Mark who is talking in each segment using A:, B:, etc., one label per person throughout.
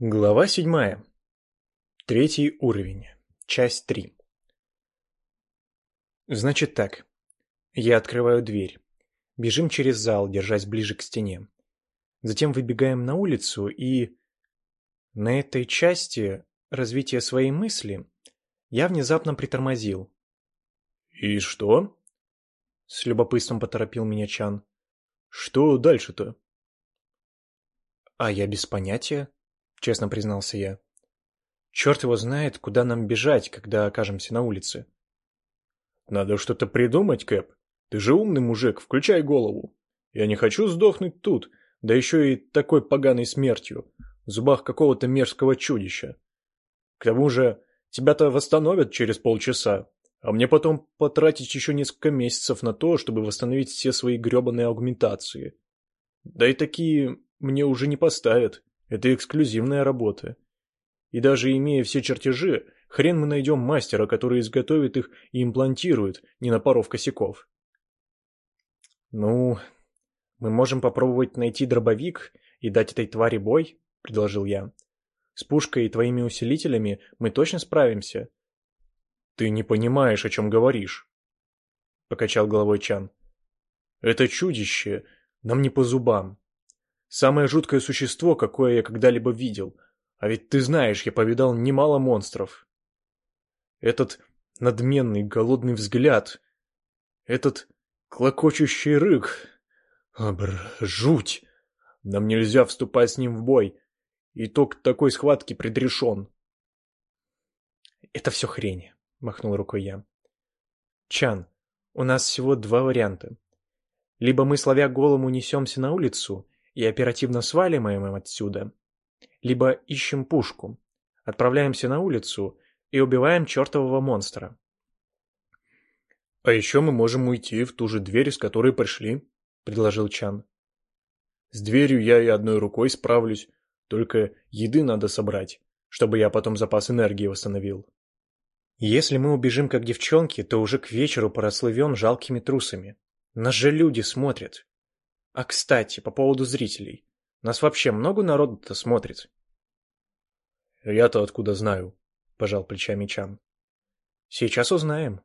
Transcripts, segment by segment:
A: Глава седьмая. Третий уровень. Часть три. Значит так. Я открываю дверь. Бежим через зал, держась ближе к стене. Затем выбегаем на улицу и... На этой части развития своей мысли я внезапно притормозил.
B: «И что?»
A: С любопытством поторопил меня Чан.
B: «Что дальше-то?»
A: А я без понятия честно признался я. Черт его знает, куда нам бежать, когда окажемся на улице.
B: Надо что-то придумать, Кэп. Ты же умный мужик, включай голову. Я не хочу сдохнуть тут, да еще и такой поганой смертью, в зубах какого-то мерзкого чудища. К тому же, тебя-то восстановят через полчаса, а мне потом потратить еще несколько месяцев на то, чтобы восстановить все свои гребаные аугментации. Да и такие мне уже не поставят. Это эксклюзивная работа. И даже имея все чертежи, хрен мы найдем мастера, который изготовит их и имплантирует, не напоров косяков.
A: «Ну, мы можем попробовать найти дробовик и дать этой твари бой», — предложил я. «С пушкой и твоими усилителями мы точно справимся».
B: «Ты не понимаешь, о чем говоришь», — покачал головой Чан. «Это чудище нам не по зубам. Самое жуткое существо, какое я когда-либо видел. А ведь ты знаешь, я повидал немало монстров. Этот надменный голодный взгляд. Этот клокочущий рык. Абр, жуть. Нам нельзя вступать с ним в бой. Итог такой схватки предрешен.
A: Это все хрень, махнул рукой я. Чан, у нас всего два варианта. Либо мы, славя голому, несемся на улицу и оперативно сваливаем им отсюда, либо ищем пушку, отправляемся на улицу и убиваем чертового монстра.
B: «А еще мы можем уйти в ту же дверь, с которой пришли», — предложил Чан. «С дверью я и одной рукой справлюсь, только еды надо собрать, чтобы я потом запас энергии восстановил».
A: «Если мы убежим как девчонки, то уже к вечеру прослывем жалкими трусами. Нас же люди смотрят. А кстати, по поводу зрителей. Нас вообще много народу-то смотрит?
B: Я-то откуда знаю, пожал плечами Чан.
A: Сейчас узнаем,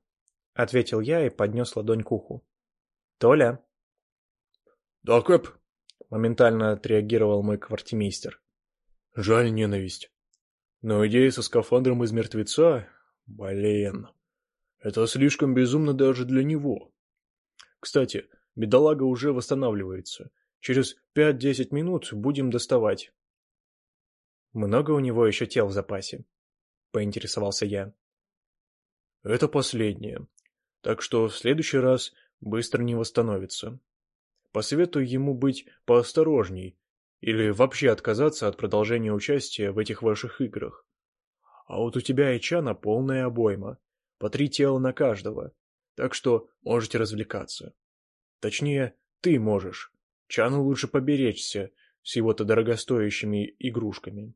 A: ответил я и поднес ладонь к уху. Толя.
B: Да, Кэп,
A: моментально отреагировал мой квартимейстер.
B: Жаль ненависть. Но идея со скафандром из мертвеца... Блин. Это слишком безумно даже для него. Кстати, Бедолага уже восстанавливается. Через пять-десять минут будем доставать.
A: Много у него еще тел в запасе? Поинтересовался я.
B: Это последнее. Так что в следующий раз быстро не восстановится. Посоветую ему быть поосторожней или вообще отказаться от продолжения участия в этих ваших играх. А вот у тебя и Чана полная обойма, по три тела на каждого, так что можете развлекаться. Точнее, ты можешь. Чану лучше поберечься с его-то дорогостоящими игрушками.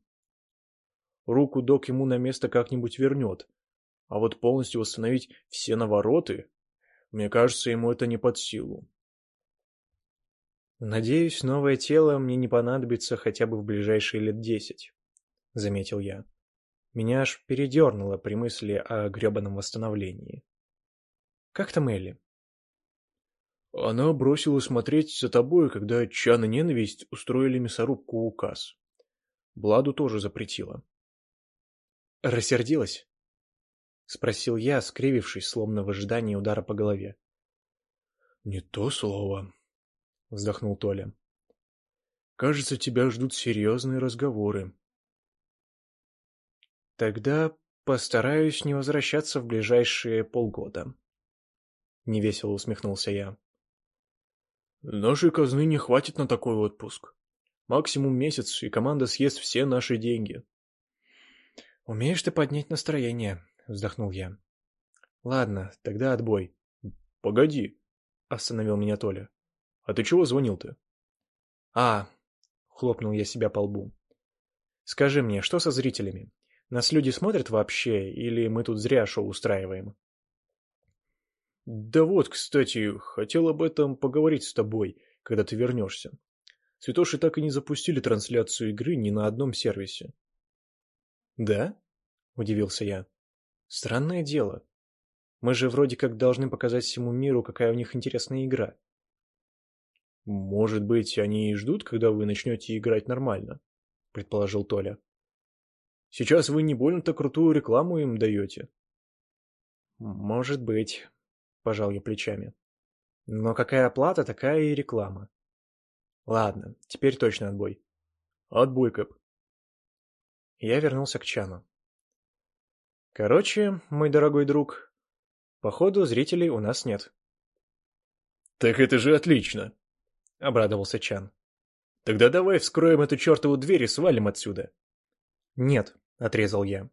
B: Руку док ему на место как-нибудь вернет, а вот полностью восстановить все навороты, мне кажется, ему это не под силу.
A: «Надеюсь, новое тело мне не понадобится хотя бы в ближайшие лет десять», — заметил я. Меня аж передернуло при мысли о гребаном восстановлении. «Как там Элли?»
B: Она бросила смотреть за тобой, когда Чан и Ненависть устроили мясорубку указ. Бладу тоже запретила.
A: «Рассердилась?» — спросил я, скривившись, словно в ожидании удара по голове.
B: «Не то слово», — вздохнул Толя. «Кажется, тебя ждут серьезные разговоры».
A: «Тогда постараюсь не возвращаться в ближайшие полгода», — невесело усмехнулся я.
B: Нашей казны не хватит на такой отпуск. Максимум месяц, и команда съест все наши деньги.
A: Умеешь ты поднять настроение, вздохнул я. Ладно, тогда отбой.
B: Погоди, остановил меня Толя. А ты чего звонил-то?
A: А, хлопнул я себя по лбу. Скажи мне, что со зрителями? Нас люди смотрят вообще, или мы тут зря шоу устраиваем?
B: Да вот, кстати, хотел об этом поговорить с тобой, когда ты вернешься. Святоши так и не запустили трансляцию игры ни на одном сервисе.
A: Да? Удивился я. Странное дело. Мы же вроде как должны показать всему миру, какая у них интересная игра.
B: Может быть, они и ждут, когда вы начнете играть нормально, предположил Толя. Сейчас вы не больно-то крутую рекламу им даете.
A: Может быть, пожал я плечами. Но какая оплата, такая и реклама. Ладно, теперь точно отбой.
B: Отбой, Кэп.
A: Я вернулся к Чану. Короче, мой дорогой друг, походу зрителей у нас нет.
B: Так это же отлично, обрадовался Чан. Тогда давай вскроем эту чертову дверь и свалим отсюда.
A: Нет, отрезал я.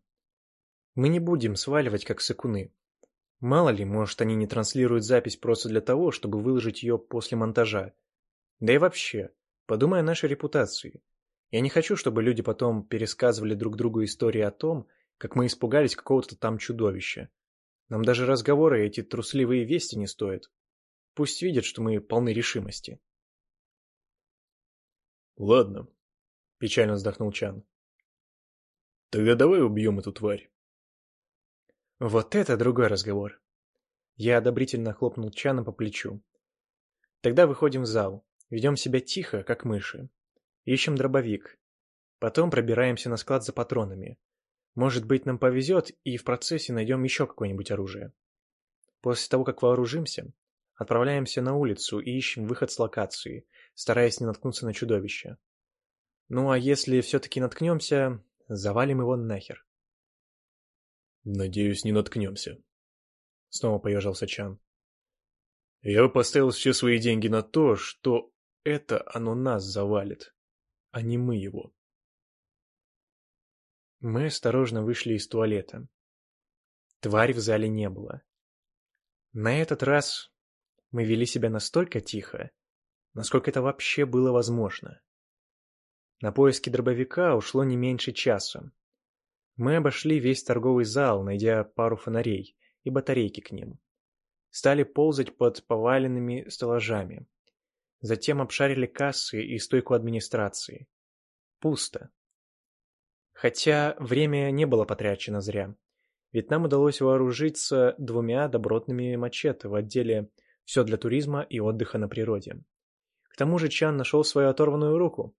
A: Мы не будем сваливать, как сыкуны. Мало ли, может, они не транслируют запись просто для того, чтобы выложить ее после монтажа. Да и вообще, подумай о нашей репутации. Я не хочу, чтобы люди потом пересказывали друг другу истории о том, как мы испугались какого-то там чудовища. Нам даже разговоры эти трусливые вести не стоят. Пусть видят, что мы полны решимости.
B: Ладно, печально вздохнул Чан. Тогда давай убьем эту тварь.
A: Вот это другой разговор. Я одобрительно хлопнул Чана по плечу. Тогда выходим в зал, ведем себя тихо, как мыши. Ищем дробовик. Потом пробираемся на склад за патронами. Может быть, нам повезет, и в процессе найдем еще какое-нибудь оружие. После того, как вооружимся, отправляемся на улицу и ищем выход с локации, стараясь не наткнуться на чудовище. Ну а если все-таки наткнемся, завалим его нахер.
B: Надеюсь, не наткнемся.
A: Снова поежился Чан.
B: Я бы поставил все свои деньги на то, что это оно нас завалит, а не мы его.
A: Мы осторожно вышли из туалета. Тварь в зале не было. На этот раз мы вели себя настолько тихо, насколько это вообще было возможно. На поиски дробовика ушло не меньше часа. Мы обошли весь торговый зал, найдя пару фонарей и батарейки к ним. Стали ползать под поваленными стеллажами. Затем обшарили кассы и стойку администрации. Пусто. Хотя время не было потрачено зря. Ведь нам удалось вооружиться двумя добротными мачете в отделе «Все для туризма и отдыха на природе». К тому же Чан нашел свою оторванную руку.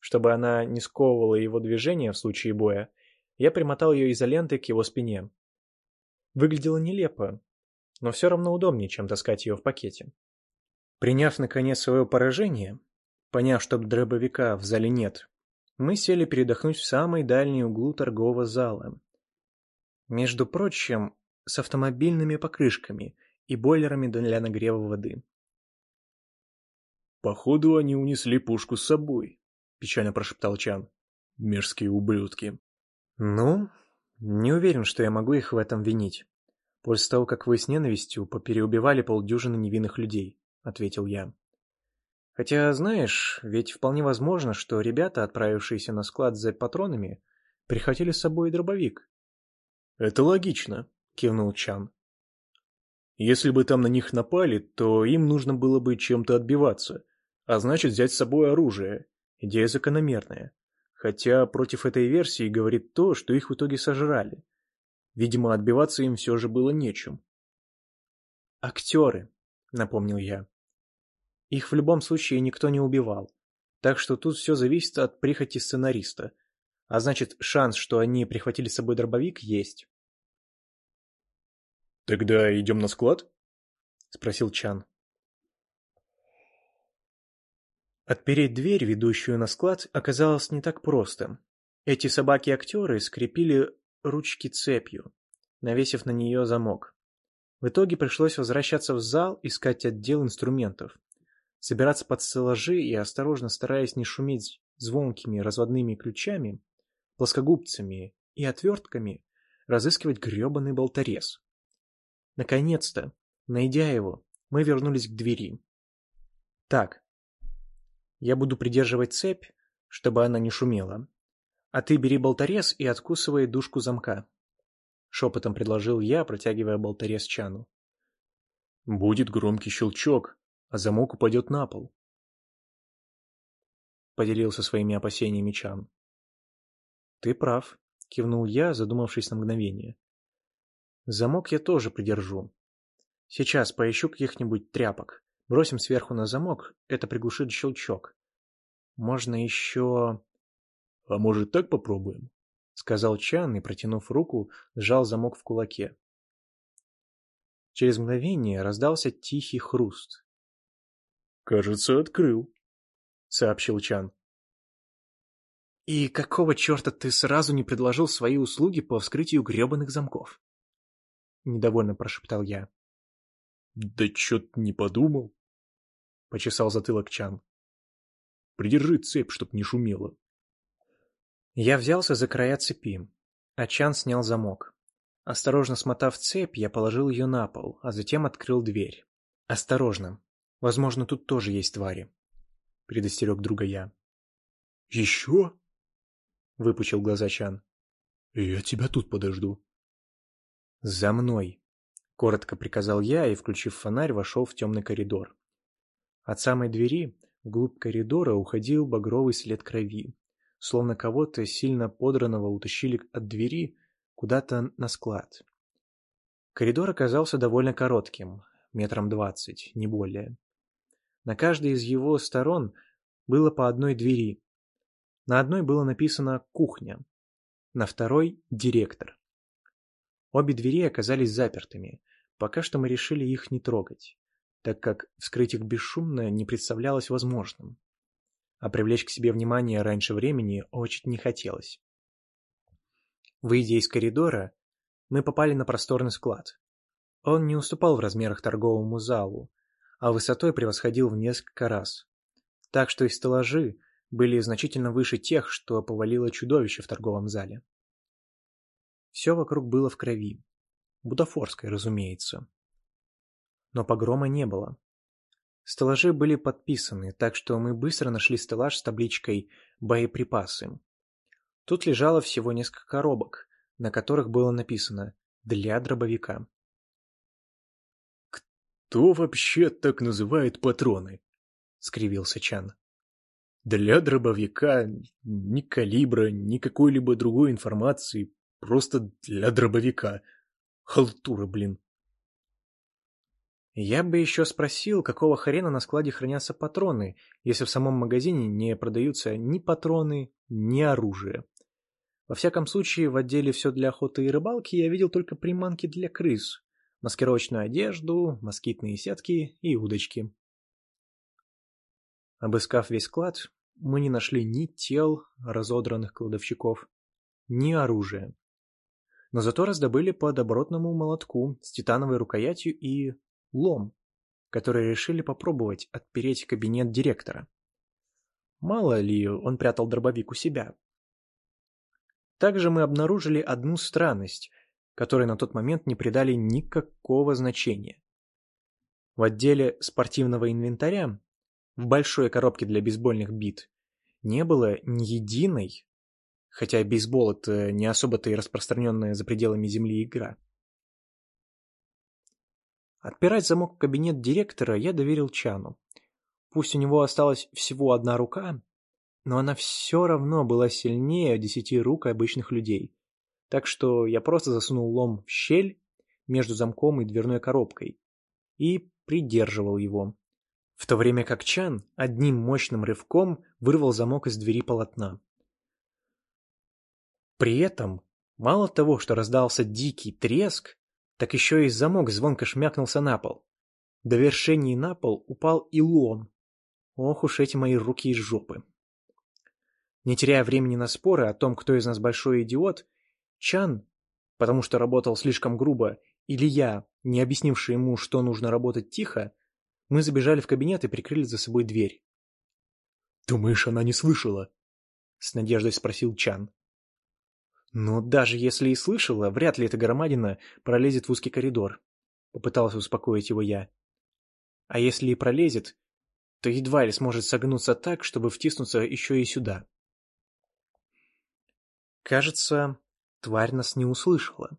A: Чтобы она не сковывала его движения в случае боя, я примотал ее изолентой к его спине. Выглядело нелепо, но все равно удобнее, чем таскать ее в пакете. Приняв, наконец, свое поражение, поняв, что дробовика в зале нет, мы сели передохнуть в самый дальний углу торгового зала. Между прочим, с автомобильными покрышками и бойлерами для нагрева воды.
B: «Походу, они унесли пушку с собой», — печально прошептал Чан. «Мерзкие ублюдки».
A: «Ну, не уверен, что я могу их в этом винить. После того, как вы с ненавистью попереубивали полдюжины невинных людей», — ответил я. Хотя, знаешь, ведь вполне возможно, что ребята, отправившиеся на склад за патронами, прихватили с собой дробовик.
B: «Это логично», — кивнул Чан. «Если бы там на них напали, то им нужно было бы чем-то отбиваться, а значит взять с собой оружие. Идея закономерная. Хотя против этой версии говорит то, что их в итоге сожрали. Видимо, отбиваться им все же было нечем».
A: «Актеры», — напомнил я. Их в любом случае никто не убивал. Так что тут все зависит от прихоти сценариста. А значит, шанс, что они прихватили с собой дробовик, есть.
B: «Тогда идем на склад?»
A: — спросил Чан. Отпереть дверь, ведущую на склад, оказалось не так просто. Эти собаки-актеры скрепили ручки цепью, навесив на нее замок. В итоге пришлось возвращаться в зал, искать отдел инструментов собираться под стеллажи и, осторожно стараясь не шуметь звонкими разводными ключами, плоскогубцами и отвертками, разыскивать гребаный болторез. Наконец-то, найдя его, мы вернулись к двери. Так, я буду придерживать цепь, чтобы она не шумела, а ты бери болторез и откусывай дужку замка. Шепотом предложил я, протягивая болторез Чану.
B: Будет громкий щелчок, а замок упадет на пол.
A: Поделился своими опасениями Чан. Ты прав, — кивнул я, задумавшись на мгновение. «Замок я тоже придержу. Сейчас поищу каких-нибудь тряпок. Бросим сверху на замок, это приглушит щелчок. Можно еще...»
B: «А может, так попробуем?»
A: — сказал Чан и, протянув руку, сжал замок в кулаке. Через мгновение раздался тихий хруст.
B: «Кажется, открыл», — сообщил Чан.
A: «И какого черта ты сразу не предложил свои услуги по вскрытию гребаных замков?» Недовольно прошептал я.
B: «Да чё-то не подумал», — почесал затылок Чан. «Придержи цепь, чтоб не шумело».
A: Я взялся за края цепи, а Чан снял замок. Осторожно смотав цепь, я положил ее на пол, а затем открыл дверь. «Осторожно. Возможно, тут тоже есть твари», — предостерег друга я.
B: «Еще?»
A: — выпучил глаза Чан.
B: «Я тебя тут подожду».
A: «За мной!» — коротко приказал я и, включив фонарь, вошел в темный коридор. От самой двери вглубь коридора уходил багровый след крови, словно кого-то сильно подранного утащили от двери куда-то на склад. Коридор оказался довольно коротким, метром двадцать, не более. На каждой из его сторон было по одной двери. На одной было написано «Кухня», на второй — «Директор». Обе двери оказались запертыми, пока что мы решили их не трогать, так как вскрыть их бесшумно не представлялось возможным. А привлечь к себе внимание раньше времени очень не хотелось. Выйдя из коридора, мы попали на просторный склад. Он не уступал в размерах торговому залу, а высотой превосходил в несколько раз. Так что и стеллажи были значительно выше тех, что повалило чудовище в торговом зале. Все вокруг было в крови. Бутафорской, разумеется. Но погрома не было. Стеллажи были подписаны, так что мы быстро нашли стеллаж с табличкой «Боеприпасы». Тут лежало всего несколько коробок, на которых было написано «Для дробовика».
B: «Кто вообще так называет патроны?» — скривился Чан. «Для дробовика ни калибра, ни какой-либо другой информации, просто для дробовика. Халтура, блин».
A: Я бы еще спросил, какого хрена на складе хранятся патроны, если в самом магазине не продаются ни патроны, ни оружие. Во всяком случае, в отделе «Все для охоты и рыбалки» я видел только приманки для крыс, маскировочную одежду, москитные сетки и удочки. Обыскав весь склад, мы не нашли ни тел разодранных кладовщиков, ни оружия. Но зато раздобыли по добротному молотку с титановой рукоятью и лом, который решили попробовать отпереть кабинет директора. Мало ли он прятал дробовик у себя, также мы обнаружили одну странность, которой на тот момент не придали никакого значения. В отделе спортивного инвентаря, в большой коробке для бейсбольных бит, не было ни единой, хотя бейсбол это не особо-то и распространенная за пределами земли игра. Отпирать замок в кабинет директора я доверил Чану. Пусть у него осталась всего одна рука, но она все равно была сильнее десяти рук обычных людей. Так что я просто засунул лом в щель между замком и дверной коробкой и придерживал его, в то время как Чан одним мощным рывком вырвал замок из двери полотна. При этом, мало того, что раздался дикий треск, так еще и замок звонко шмякнулся на пол. До вершения на пол упал и лом. Ох уж эти мои руки из жопы. Не теряя времени на споры о том, кто из нас большой идиот, Чан, потому что работал слишком грубо, или я, не объяснивший ему, что нужно работать тихо, мы забежали в кабинет и прикрыли за собой дверь.
B: «Думаешь, она не слышала?»
A: — с надеждой спросил Чан. «Но даже если и слышала, вряд ли эта громадина пролезет в узкий коридор», — попытался успокоить его я. «А если и пролезет, то едва ли сможет согнуться так, чтобы втиснуться еще и сюда». Кажется, тварь нас не услышала,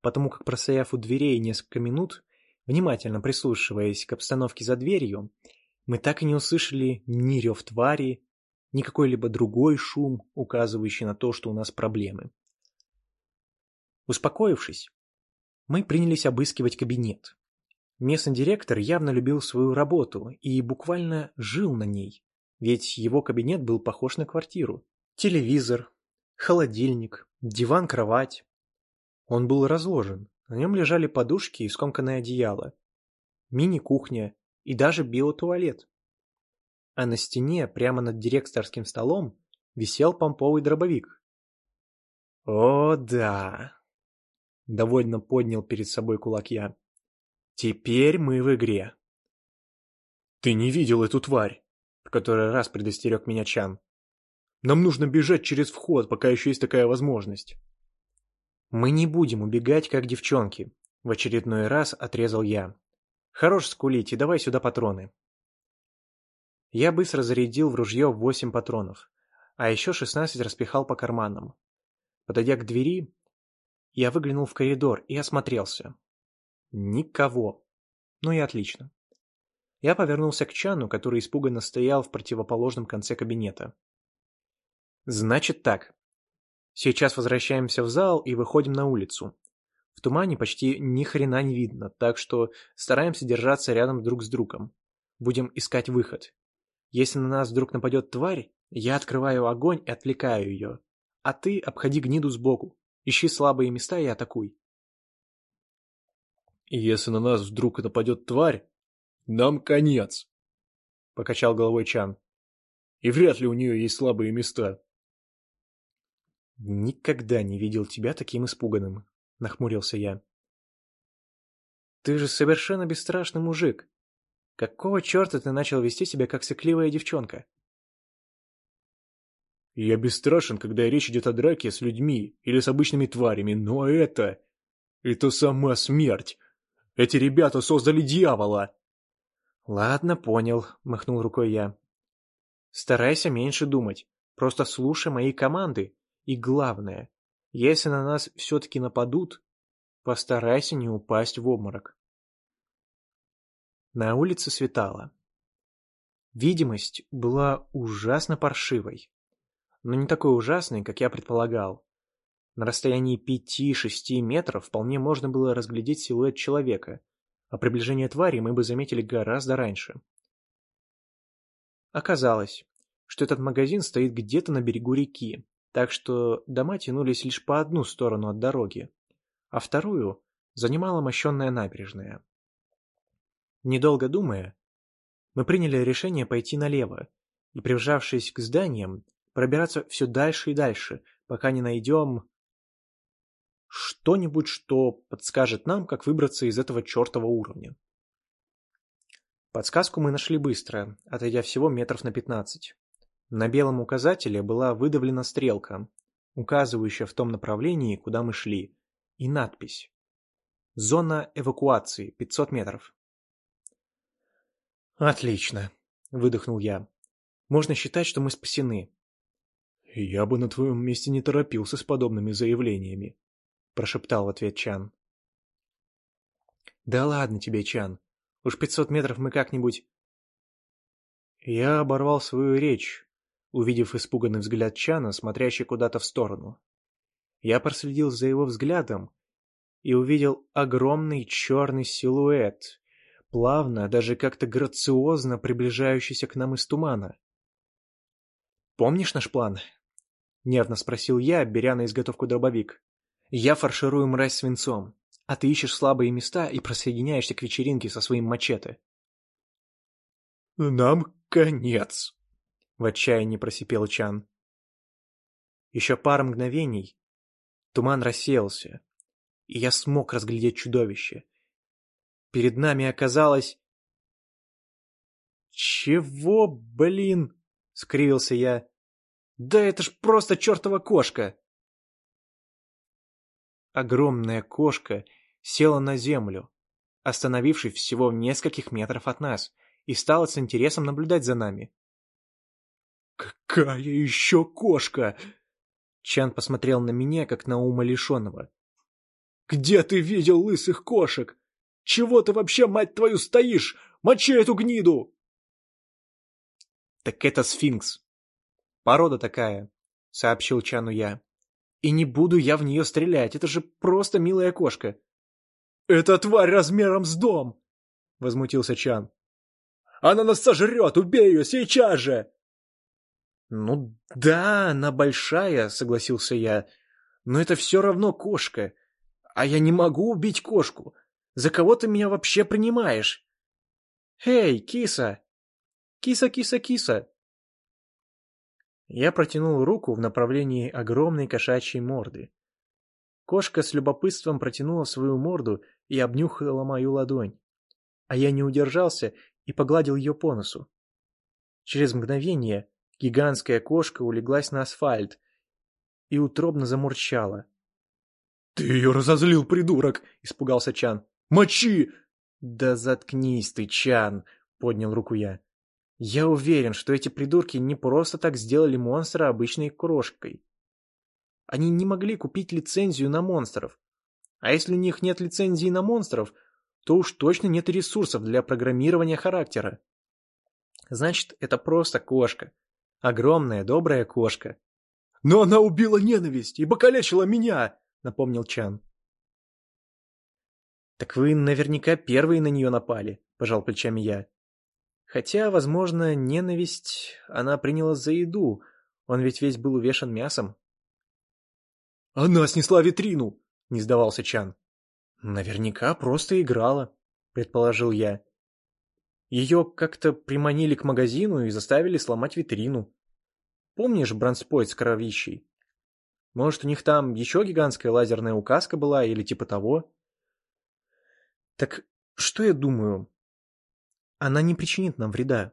A: потому как, простояв у дверей несколько минут, внимательно прислушиваясь к обстановке за дверью, мы так и не услышали ни рев твари, ни какой-либо другой шум, указывающий на то, что у нас проблемы. Успокоившись, мы принялись обыскивать кабинет. Местный директор явно любил свою работу и буквально жил на ней, ведь его кабинет был похож на квартиру. Телевизор, холодильник, диван-кровать. Он был разложен, на нем лежали подушки и скомканное одеяло, мини-кухня и даже биотуалет. А на стене, прямо над директорским столом, висел помповый дробовик. «О, да!» — довольно поднял перед собой кулак я. «Теперь мы в игре».
B: «Ты не видел эту тварь?» — в который раз предостерег меня Чан. «Нам нужно бежать через вход, пока еще есть такая возможность».
A: «Мы не будем убегать, как девчонки», — в очередной раз отрезал я. «Хорош скулить и давай сюда патроны». Я быстро зарядил в ружье восемь патронов, а еще шестнадцать распихал по карманам. Подойдя к двери, я выглянул в коридор и осмотрелся. Никого. Ну и отлично. Я повернулся к Чану, который испуганно стоял в противоположном конце кабинета. «Значит так. Сейчас возвращаемся в зал и выходим на улицу. В тумане почти ни хрена не видно, так что стараемся держаться рядом друг с другом. Будем искать выход. Если на нас вдруг нападет тварь, я открываю огонь и отвлекаю ее. А ты обходи гниду сбоку. Ищи слабые места и атакуй.
B: Если на нас вдруг нападет тварь, нам конец, — покачал головой Чан. И вряд ли у нее есть слабые места.
A: Никогда не видел тебя таким испуганным, — нахмурился я. Ты же совершенно бесстрашный мужик. Какого черта ты начал вести себя как сыкливая девчонка?
B: Я бесстрашен, когда речь идет о драке с людьми или с обычными тварями, но это... Это сама смерть. Эти ребята создали дьявола.
A: Ладно, понял, махнул рукой я. Старайся меньше думать. Просто слушай мои команды. И главное, если на нас все-таки нападут, постарайся не упасть в обморок. На улице светало. Видимость была ужасно паршивой но не такой ужасный, как я предполагал. На расстоянии пяти-шести метров вполне можно было разглядеть силуэт человека, а приближение твари мы бы заметили гораздо раньше. Оказалось, что этот магазин стоит где-то на берегу реки, так что дома тянулись лишь по одну сторону от дороги, а вторую занимала мощенная набережная. Недолго думая, мы приняли решение пойти налево и, прижавшись к зданиям, пробираться все дальше и дальше, пока не найдем что-нибудь, что подскажет нам, как выбраться из этого чертова уровня. Подсказку мы нашли быстро, отойдя всего метров на пятнадцать. На белом указателе была выдавлена стрелка, указывающая в том направлении, куда мы шли, и надпись «Зона эвакуации, 500 метров». «Отлично», — выдохнул я. «Можно считать, что мы спасены.
B: «Я бы на твоем месте не торопился с подобными заявлениями», — прошептал в ответ Чан.
A: «Да ладно тебе, Чан. Уж пятьсот метров мы как-нибудь...» Я оборвал свою речь, увидев испуганный взгляд Чана, смотрящий куда-то в сторону. Я проследил за его взглядом и увидел огромный черный силуэт, плавно, даже как-то грациозно приближающийся к нам из тумана. «Помнишь наш план?» Нервно спросил я, беря на изготовку дробовик. Я фарширую мразь свинцом, а ты ищешь слабые места и присоединяешься к вечеринке со своим мачете.
B: «Нам конец!»
A: — в отчаянии просипел Чан. Еще пара мгновений. Туман рассеялся, и я смог разглядеть чудовище. Перед нами оказалось... «Чего, блин?» — скривился я. Да это ж просто чертова кошка! Огромная кошка села на землю, остановившись всего в нескольких метров от нас, и стала с интересом наблюдать за нами.
B: «Какая еще кошка?»
A: Чан посмотрел на меня, как на ума лишенного.
B: «Где ты видел лысых кошек? Чего ты вообще, мать твою, стоишь? Мочи эту гниду!»
A: «Так это сфинкс», «Порода такая», — сообщил Чану я. И не буду я в нее стрелять, это же просто милая кошка.
B: «Это тварь размером с дом!» — возмутился Чан. «Она нас сожрет! Убей ее сейчас же!»
A: «Ну да, она большая», — согласился я. «Но это все равно кошка. А я не могу убить кошку. За кого ты меня вообще принимаешь?» «Эй, киса! Киса, киса, киса!» Я протянул руку в направлении огромной кошачьей морды. Кошка с любопытством протянула свою морду и обнюхала мою ладонь. А я не удержался и погладил ее по носу. Через мгновение гигантская кошка улеглась на асфальт и утробно замурчала.
B: «Ты ее разозлил, придурок!» — испугался Чан. «Мочи!»
A: «Да заткнись ты, Чан!» — поднял руку я. «Я уверен, что эти придурки не просто так сделали монстра обычной крошкой. Они не могли купить лицензию на монстров. А если у них нет лицензии на монстров, то уж точно нет ресурсов для программирования характера. Значит, это просто кошка. Огромная, добрая кошка.
B: «Но она убила ненависть и покалечила меня!» — напомнил Чан.
A: «Так вы наверняка первые на нее напали», — пожал плечами я. «Хотя, возможно, ненависть она приняла за еду, он ведь весь был увешан мясом».
B: «Она снесла витрину!» — не сдавался Чан.
A: «Наверняка просто играла», — предположил я. Ее как-то приманили к магазину и заставили сломать витрину. Помнишь бронспойт с кровищей? Может, у них там еще гигантская лазерная указка была или типа того? Так что я думаю? Она не причинит нам вреда.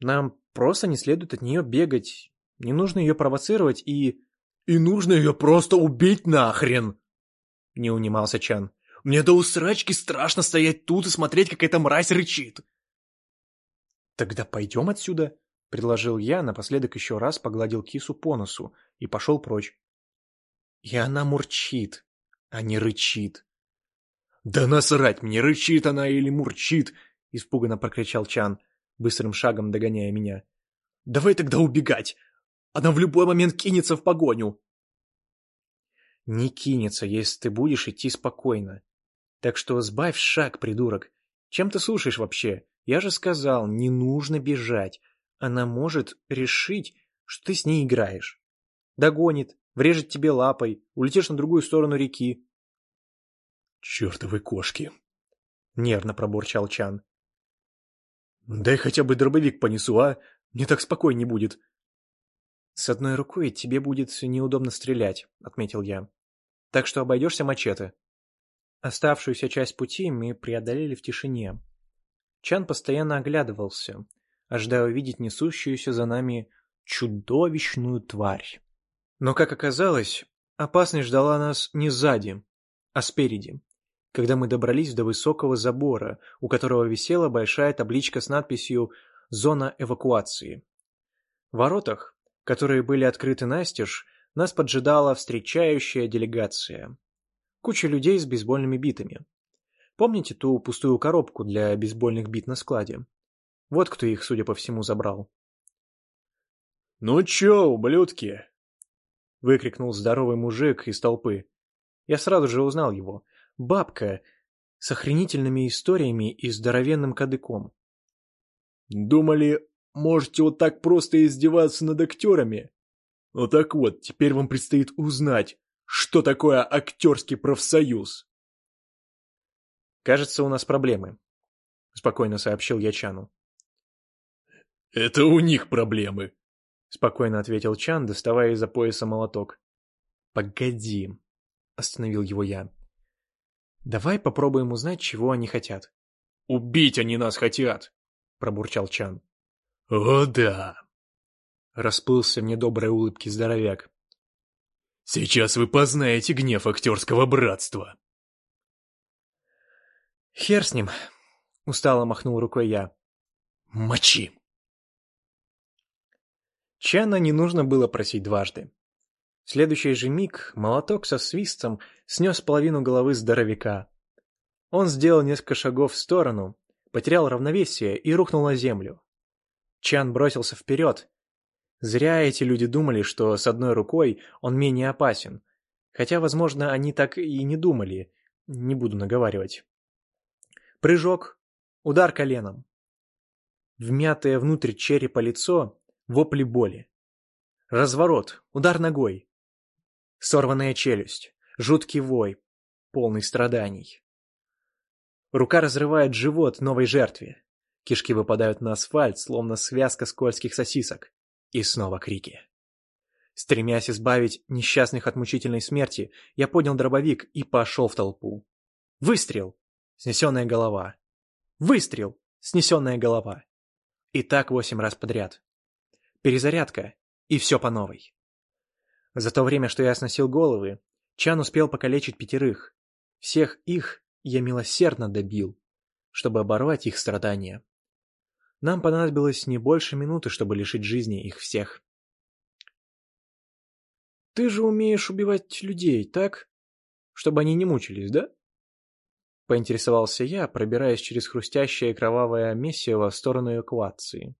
A: Нам просто не следует от нее бегать. Не нужно ее провоцировать и...
B: И нужно ее просто убить нахрен!
A: Не унимался Чан.
B: Мне до усрачки страшно стоять тут и смотреть, как эта мразь рычит.
A: Тогда пойдем отсюда, предложил я, напоследок еще раз погладил кису по носу и пошел прочь. И она мурчит, а не рычит.
B: «Да насрать мне, рычит она или мурчит!» — испуганно прокричал Чан, быстрым шагом догоняя меня. «Давай тогда убегать! Она в любой момент кинется в погоню!»
A: «Не кинется, если ты будешь идти спокойно. Так что сбавь шаг, придурок. Чем ты слушаешь вообще? Я же сказал, не нужно бежать. Она может решить, что ты с ней играешь. Догонит, врежет тебе лапой, улетишь на другую сторону реки.
B: «Чертовы кошки!»
A: — нервно пробурчал Чан.
B: «Дай хотя бы дробовик понесу, а? Мне так спокойней будет».
A: «С одной рукой тебе будет неудобно стрелять», — отметил я. «Так что обойдешься мачете». Оставшуюся часть пути мы преодолели в тишине. Чан постоянно оглядывался, ожидая увидеть несущуюся за нами чудовищную тварь. Но, как оказалось, опасность ждала нас не сзади, а спереди, когда мы добрались до высокого забора, у которого висела большая табличка с надписью «Зона эвакуации». В воротах, которые были открыты настежь, нас поджидала встречающая делегация. Куча людей с бейсбольными битами. Помните ту пустую коробку для бейсбольных бит на складе? Вот кто их, судя по всему, забрал.
B: «Ну чё, ублюдки?»
A: — выкрикнул здоровый мужик из толпы. Я сразу же узнал его. Бабка с охренительными историями и здоровенным кадыком.
B: «Думали, можете вот так просто издеваться над актерами? Ну так вот, теперь вам предстоит узнать, что такое актерский профсоюз?»
A: «Кажется, у нас проблемы», — спокойно сообщил я Чану.
B: «Это у них проблемы», —
A: спокойно ответил Чан, доставая из-за пояса молоток. «Погоди», — остановил его я. «Давай попробуем узнать, чего они хотят».
B: «Убить они нас хотят», — пробурчал Чан.
A: «О да», — расплылся в недоброй улыбке здоровяк.
B: Сейчас вы познаете гнев актерского братства.
A: Хер с ним, устало махнул рукой я.
B: Мочи.
A: Чана не нужно было просить дважды. В следующий же миг молоток со свистом снес половину головы здоровяка. Он сделал несколько шагов в сторону, потерял равновесие и рухнул на землю. Чан бросился вперед, Зря эти люди думали, что с одной рукой он менее опасен, Хотя, возможно, они так и не думали. Не буду наговаривать. Прыжок, удар коленом. Вмятое внутрь черепа лицо, вопли боли. Разворот, удар ногой. Сорванная челюсть, жуткий вой, полный страданий. Рука разрывает живот новой жертве. Кишки выпадают на асфальт, словно связка скользких сосисок. И снова крики. Стремясь избавить несчастных от мучительной смерти, я поднял дробовик и пошел в толпу. Выстрел! Снесенная голова. Выстрел! Снесенная голова. И так восемь раз подряд. Перезарядка, и все по новой. За то время, что я сносил головы, Чан успел покалечить пятерых. Всех их я милосердно добил, чтобы оборвать их страдания. Нам понадобилось не больше минуты, чтобы лишить жизни их всех. «Ты же умеешь убивать людей, так? Чтобы они не мучились, да?» Поинтересовался я, пробираясь через хрустящее кровавое месиво в сторону эвакуации.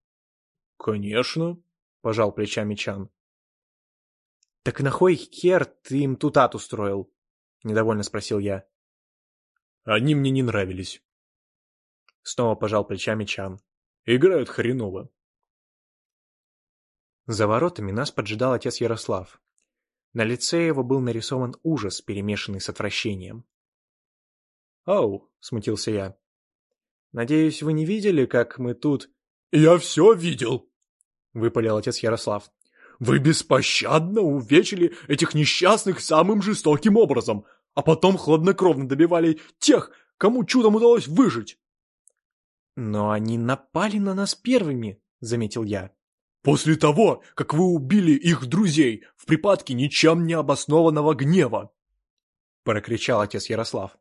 B: «Конечно», — пожал плечами Чан.
A: «Так на хой хер ты им тут ад устроил?» — недовольно спросил я.
B: «Они мне не нравились».
A: Снова пожал плечами Чан.
B: «Играют хреново».
A: За воротами нас поджидал отец Ярослав. На лице его был нарисован ужас, перемешанный с отвращением. «Ау!» — смутился я. «Надеюсь, вы не видели, как мы тут...»
B: «Я все видел!»
A: — выпалил отец Ярослав.
B: «Вы беспощадно увечили этих несчастных самым жестоким образом, а потом хладнокровно добивали тех, кому чудом удалось выжить!»
A: «Но они напали на нас первыми!» — заметил я.
B: «После того, как вы убили их друзей в припадке ничем не обоснованного гнева!» — прокричал отец Ярослав.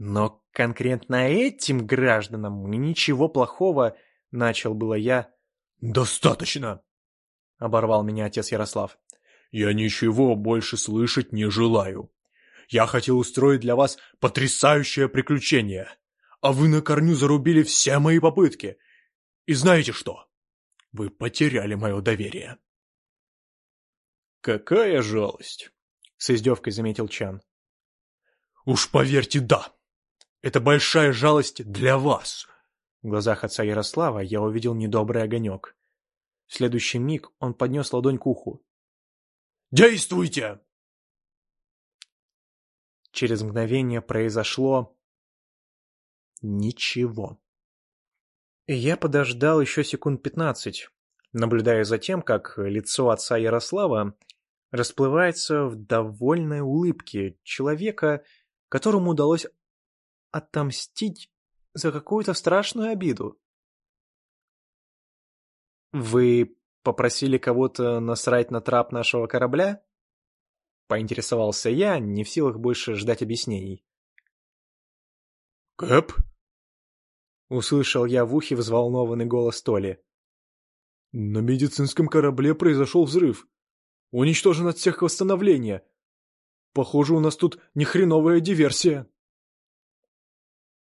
A: Но конкретно этим гражданам мы ничего плохого, начал было я.
B: Достаточно!
A: Оборвал меня отец Ярослав.
B: Я ничего больше слышать не желаю. Я хотел устроить для вас потрясающее приключение, а вы на корню зарубили все мои попытки. И знаете что? Вы потеряли мое доверие.
A: Какая жалость, с издевкой заметил Чан.
B: Уж поверьте, да. Это большая жалость для вас.
A: В глазах отца Ярослава я увидел недобрый огонек. В следующий миг он поднес ладонь к уху.
B: «Действуйте!»
A: Через мгновение произошло... Ничего. Я подождал еще секунд пятнадцать, наблюдая за тем, как лицо отца Ярослава расплывается в довольной улыбке человека, которому удалось отомстить за какую-то страшную обиду. «Вы попросили кого-то насрать на трап нашего корабля?» Поинтересовался я, не в силах больше ждать объяснений.
B: «Кэп?»
A: Услышал я в ухе взволнованный голос Толи.
B: «На медицинском корабле произошел взрыв. Уничтожен отсек восстановления. Похоже, у нас тут нехреновая диверсия».